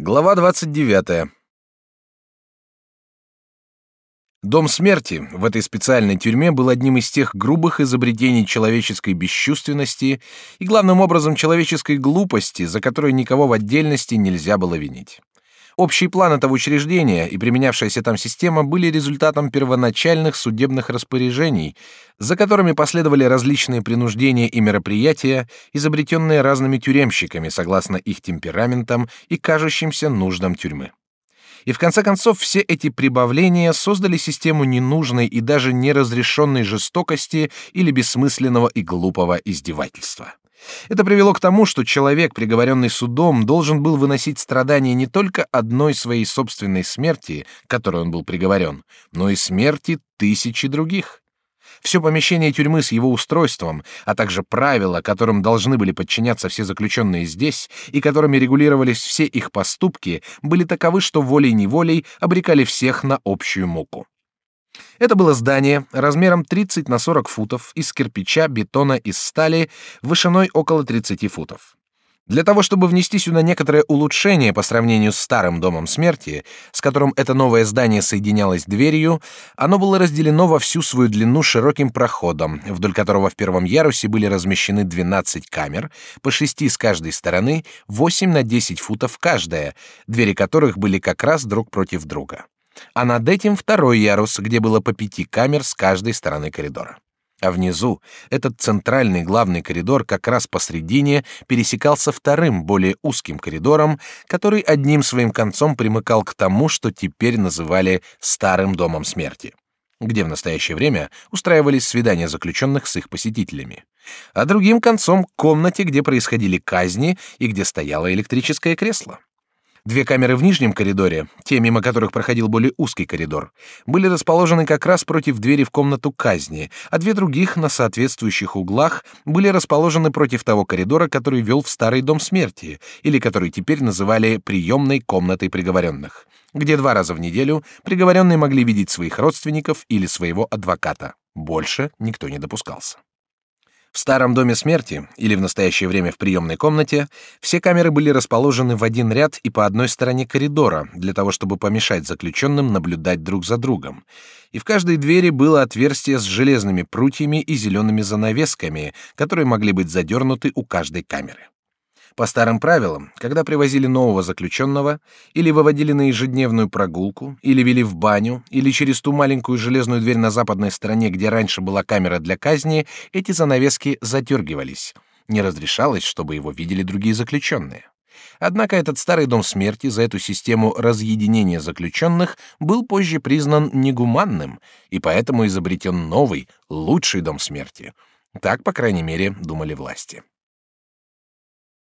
Глава 29. Дом смерти в этой специальной тюрьме был одним из тех грубых изобретений человеческой бесчувственности и главным образом человеческой глупости, за которую никого в отдельности нельзя было винить. Общий план этого учреждения и применявшаяся там система были результатом первоначальных судебных распоряжений, за которыми последовали различные принуждения и мероприятия, изобретенные разными тюремщиками согласно их темпераментам и кажущимся нуждам тюрьмы. И в конце концов все эти прибавления создали систему ненужной и даже неразрешенной жестокости или бессмысленного и глупого издевательства. Это привело к тому, что человек, приговоренный судом, должен был выносить страдания не только одной своей собственной смерти, которой он был приговорен, но и смерти тысячи других. Все помещение тюрьмы с его устройством, а также правила, которым должны были подчиняться все заключенные здесь и которыми регулировались все их поступки, были таковы, что волей-неволей обрекали всех на общую муку. Это было здание размером 30 на 40 футов из кирпича, бетона и стали, вышиной около 30 футов. Для того, чтобы внести сюда некоторое улучшение по сравнению с старым домом смерти, с которым это новое здание соединялось дверью, оно было разделено во всю свою длину широким проходом, вдоль которого в первом ярусе были размещены 12 камер, по 6 с каждой стороны, 8 на 10 футов каждая, двери которых были как раз друг против друга а над этим второй ярус, где было по пяти камер с каждой стороны коридора. А внизу этот центральный главный коридор как раз посредине пересекался вторым, более узким коридором, который одним своим концом примыкал к тому, что теперь называли старым домом смерти, где в настоящее время устраивались свидания заключенных с их посетителями, а другим концом комнате, где происходили казни и где стояло электрическое кресло. Две камеры в нижнем коридоре, те, мимо которых проходил более узкий коридор, были расположены как раз против двери в комнату казни, а две других на соответствующих углах были расположены против того коридора, который вел в старый дом смерти, или который теперь называли приемной комнатой приговоренных, где два раза в неделю приговоренные могли видеть своих родственников или своего адвоката. Больше никто не допускался. В старом доме смерти, или в настоящее время в приемной комнате, все камеры были расположены в один ряд и по одной стороне коридора, для того, чтобы помешать заключенным наблюдать друг за другом. И в каждой двери было отверстие с железными прутьями и зелеными занавесками, которые могли быть задернуты у каждой камеры. По старым правилам, когда привозили нового заключенного, или выводили на ежедневную прогулку, или вели в баню, или через ту маленькую железную дверь на западной стороне, где раньше была камера для казни, эти занавески задергивались. Не разрешалось, чтобы его видели другие заключенные. Однако этот старый дом смерти за эту систему разъединения заключенных был позже признан негуманным, и поэтому изобретен новый, лучший дом смерти. Так, по крайней мере, думали власти.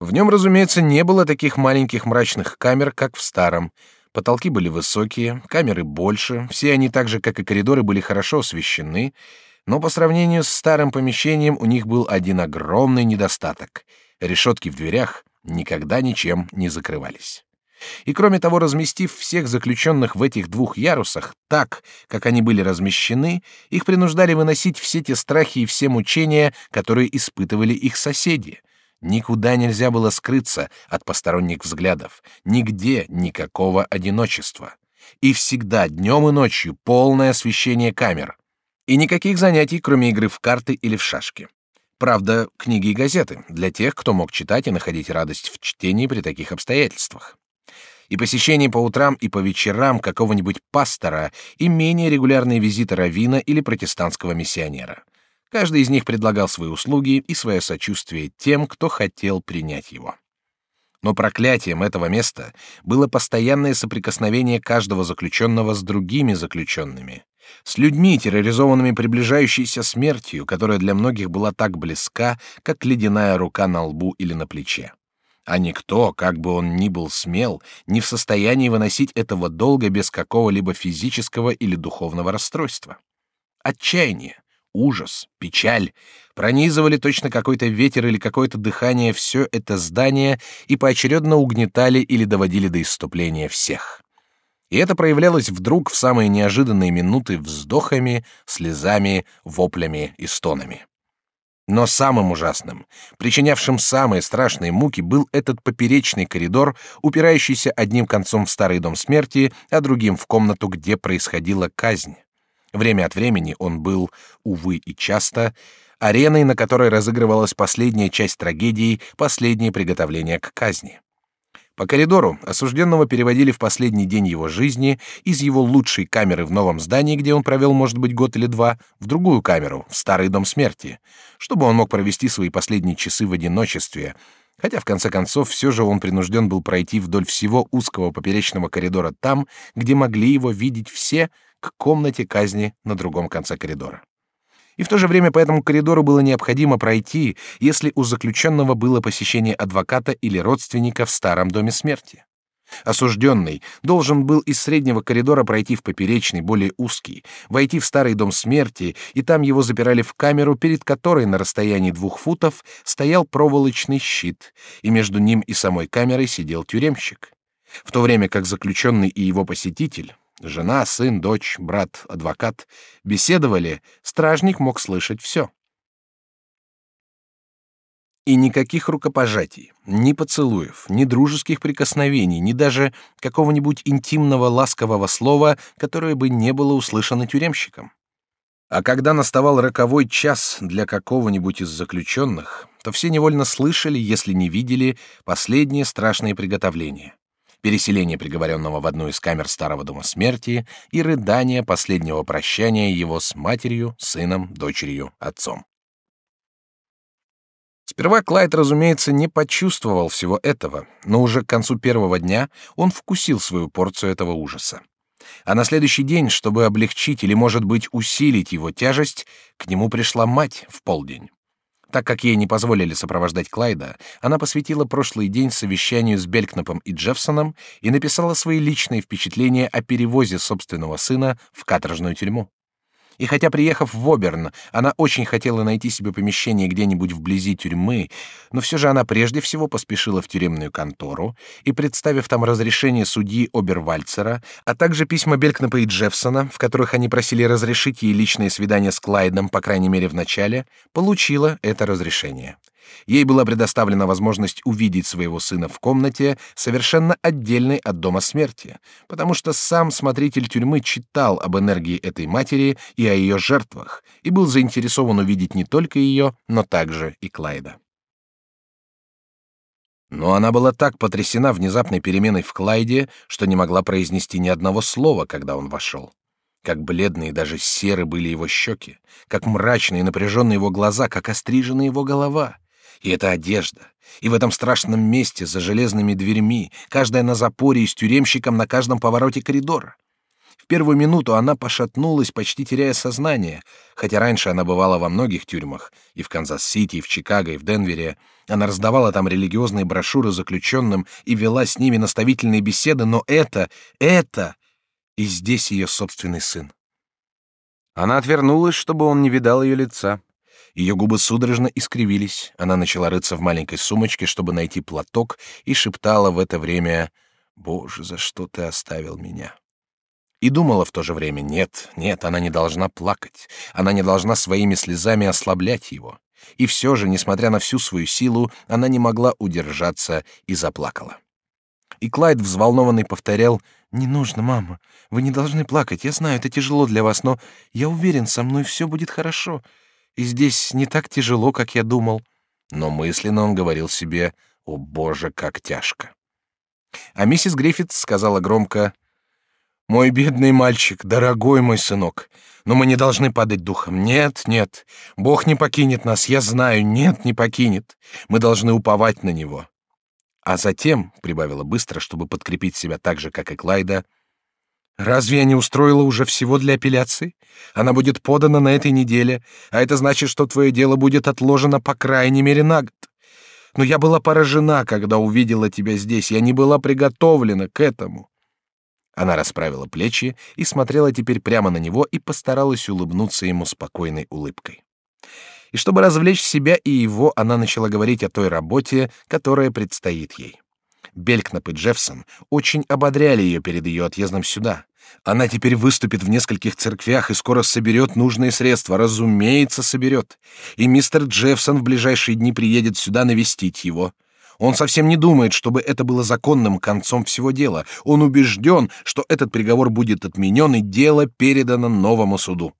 В нем, разумеется, не было таких маленьких мрачных камер, как в старом. Потолки были высокие, камеры больше, все они так же, как и коридоры, были хорошо освещены, но по сравнению с старым помещением у них был один огромный недостаток — решетки в дверях никогда ничем не закрывались. И кроме того, разместив всех заключенных в этих двух ярусах так, как они были размещены, их принуждали выносить все те страхи и все мучения, которые испытывали их соседи, Никуда нельзя было скрыться от посторонних взглядов, нигде никакого одиночества. И всегда днем и ночью полное освещение камер. И никаких занятий, кроме игры в карты или в шашки. Правда, книги и газеты для тех, кто мог читать и находить радость в чтении при таких обстоятельствах. И посещение по утрам и по вечерам какого-нибудь пастора и менее регулярные визиты раввина или протестантского миссионера. Каждый из них предлагал свои услуги и свое сочувствие тем, кто хотел принять его. Но проклятием этого места было постоянное соприкосновение каждого заключенного с другими заключенными, с людьми, терроризованными приближающейся смертью, которая для многих была так близка, как ледяная рука на лбу или на плече. А никто, как бы он ни был смел, не в состоянии выносить этого долга без какого-либо физического или духовного расстройства. Отчаяние, ужас, печаль пронизывали точно какой-то ветер или какое-то дыхание все это здание и поочередно угнетали или доводили до исступления всех. И это проявлялось вдруг в самые неожиданные минуты вздохами, слезами, воплями и стонами. Но самым ужасным, причинявшим самые страшные муки, был этот поперечный коридор, упирающийся одним концом в старый дом смерти, а другим в комнату, где происходила казнь. Время от времени он был, увы и часто, ареной, на которой разыгрывалась последняя часть трагедии, последнее приготовление к казни. По коридору осужденного переводили в последний день его жизни из его лучшей камеры в новом здании, где он провел, может быть, год или два, в другую камеру, в старый дом смерти, чтобы он мог провести свои последние часы в одиночестве, хотя в конце концов все же он принужден был пройти вдоль всего узкого поперечного коридора там, где могли его видеть все, к комнате казни на другом конце коридора и в то же время по этому коридору было необходимо пройти, если у заключенного было посещение адвоката или родственника в старом доме смерти. Осужденный должен был из среднего коридора пройти в поперечный, более узкий, войти в старый дом смерти, и там его запирали в камеру, перед которой на расстоянии двух футов стоял проволочный щит, и между ним и самой камерой сидел тюремщик. В то время как заключенный и его посетитель, Жена, сын, дочь, брат, адвокат беседовали, стражник мог слышать все. И никаких рукопожатий, ни поцелуев, ни дружеских прикосновений, ни даже какого-нибудь интимного ласкового слова, которое бы не было услышано тюремщиком. А когда наставал роковой час для какого-нибудь из заключенных, то все невольно слышали, если не видели, последние страшные приготовления переселение приговоренного в одну из камер старого дома смерти и рыдание последнего прощания его с матерью, сыном, дочерью, отцом. Сперва Клайд, разумеется, не почувствовал всего этого, но уже к концу первого дня он вкусил свою порцию этого ужаса. А на следующий день, чтобы облегчить или, может быть, усилить его тяжесть, к нему пришла мать в полдень. Так как ей не позволили сопровождать Клайда, она посвятила прошлый день совещанию с Белькнапом и Джеффсоном и написала свои личные впечатления о перевозе собственного сына в каторжную тюрьму. И хотя, приехав в Оберн, она очень хотела найти себе помещение где-нибудь вблизи тюрьмы, но все же она прежде всего поспешила в тюремную контору и, представив там разрешение судьи Обервальцера, а также письма Белькнапа и Джеффсона, в которых они просили разрешить ей личное свидание с Клайдом, по крайней мере в начале, получила это разрешение. Ей была предоставлена возможность увидеть своего сына в комнате, совершенно отдельной от дома смерти, потому что сам смотритель тюрьмы читал об энергии этой матери и о ее жертвах, и был заинтересован увидеть не только ее, но также и Клайда. Но она была так потрясена внезапной переменой в Клайде, что не могла произнести ни одного слова, когда он вошел. Как бледны, даже серы были его щеки, как мрачны и напряжены его глаза, как острижена его голова — и эта одежда, и в этом страшном месте за железными дверьми, каждая на запоре и с тюремщиком на каждом повороте коридора. В первую минуту она пошатнулась, почти теряя сознание, хотя раньше она бывала во многих тюрьмах, и в Канзас-Сити, и в Чикаго, и в Денвере. Она раздавала там религиозные брошюры заключенным и вела с ними наставительные беседы, но это, это... И здесь ее собственный сын. Она отвернулась, чтобы он не видал ее лица. Ее губы судорожно искривились. Она начала рыться в маленькой сумочке, чтобы найти платок, и шептала в это время «Боже, за что ты оставил меня?» И думала в то же время «Нет, нет, она не должна плакать. Она не должна своими слезами ослаблять его». И все же, несмотря на всю свою силу, она не могла удержаться и заплакала. И Клайд, взволнованный, повторял «Не нужно, мама. Вы не должны плакать. Я знаю, это тяжело для вас, но я уверен, со мной все будет хорошо и здесь не так тяжело, как я думал. Но мысленно он говорил себе, о боже, как тяжко. А миссис Гриффитс сказала громко, «Мой бедный мальчик, дорогой мой сынок, но мы не должны падать духом. Нет, нет, Бог не покинет нас, я знаю, нет, не покинет. Мы должны уповать на Него». А затем, — прибавила быстро, чтобы подкрепить себя так же, как и Клайда, — Разве я не устроила уже всего для апелляции? Она будет подана на этой неделе, а это значит, что твое дело будет отложено по крайней мере на год. Но я была поражена, когда увидела тебя здесь. Я не была приготовлена к этому. Она расправила плечи и смотрела теперь прямо на него и постаралась улыбнуться ему спокойной улыбкой. И чтобы развлечь себя и его, она начала говорить о той работе, которая предстоит ей. Белькнап и Джеффсон очень ободряли ее перед ее отъездом сюда. Она теперь выступит в нескольких церквях и скоро соберет нужные средства, разумеется, соберет. И мистер Джеффсон в ближайшие дни приедет сюда навестить его. Он совсем не думает, чтобы это было законным концом всего дела. Он убежден, что этот приговор будет отменен и дело передано новому суду.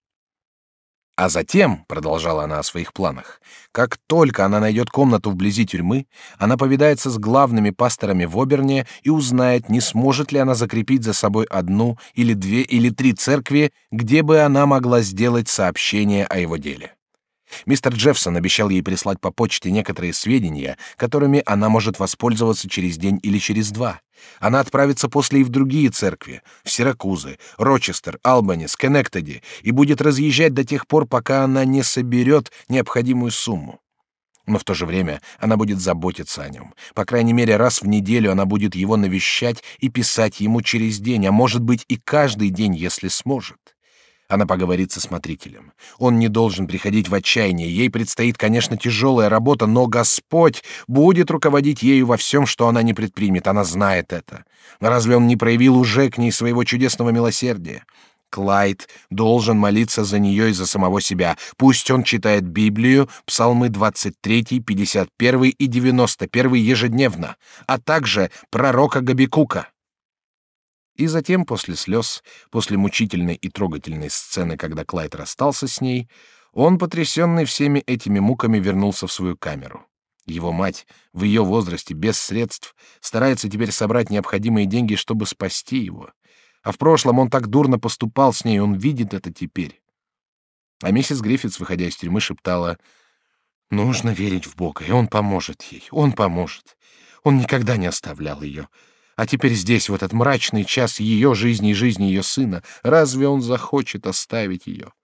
А затем, продолжала она о своих планах, как только она найдет комнату вблизи тюрьмы, она повидается с главными пасторами в Оберне и узнает, не сможет ли она закрепить за собой одну или две или три церкви, где бы она могла сделать сообщение о его деле. Мистер Джеффсон обещал ей прислать по почте некоторые сведения, которыми она может воспользоваться через день или через два. Она отправится после и в другие церкви, в Сиракузы, Рочестер, Албани, Скенектоди, и будет разъезжать до тех пор, пока она не соберет необходимую сумму. Но в то же время она будет заботиться о нем. По крайней мере, раз в неделю она будет его навещать и писать ему через день, а может быть и каждый день, если сможет. Она поговорит со смотрителем. Он не должен приходить в отчаяние. Ей предстоит, конечно, тяжелая работа, но Господь будет руководить ею во всем, что она не предпримет. Она знает это. Разве он не проявил уже к ней своего чудесного милосердия? Клайд должен молиться за нее и за самого себя. Пусть он читает Библию, Псалмы 23, 51 и 91 ежедневно, а также пророка Габикука. И затем, после слез, после мучительной и трогательной сцены, когда Клайд расстался с ней, он, потрясенный всеми этими муками, вернулся в свою камеру. Его мать, в ее возрасте, без средств, старается теперь собрать необходимые деньги, чтобы спасти его. А в прошлом он так дурно поступал с ней, он видит это теперь. А миссис Гриффитс, выходя из тюрьмы, шептала, «Нужно верить в Бога, и Он поможет ей, Он поможет. Он никогда не оставлял ее. А теперь здесь, в этот мрачный час ее жизни и жизни ее сына, разве он захочет оставить ее?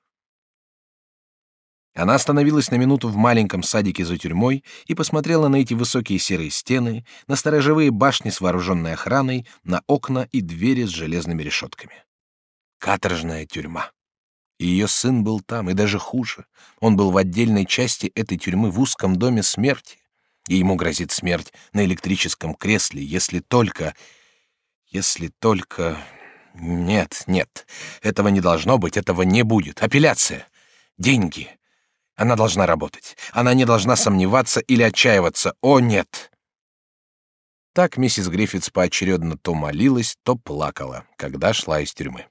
Она остановилась на минуту в маленьком садике за тюрьмой и посмотрела на эти высокие серые стены, на сторожевые башни с вооруженной охраной, на окна и двери с железными решетками. Каторжная тюрьма. И ее сын был там, и даже хуже. Он был в отдельной части этой тюрьмы в узком доме смерти и ему грозит смерть на электрическом кресле, если только... Если только... Нет, нет, этого не должно быть, этого не будет. Апелляция. Деньги. Она должна работать. Она не должна сомневаться или отчаиваться. О, нет! Так миссис Гриффитс поочередно то молилась, то плакала, когда шла из тюрьмы.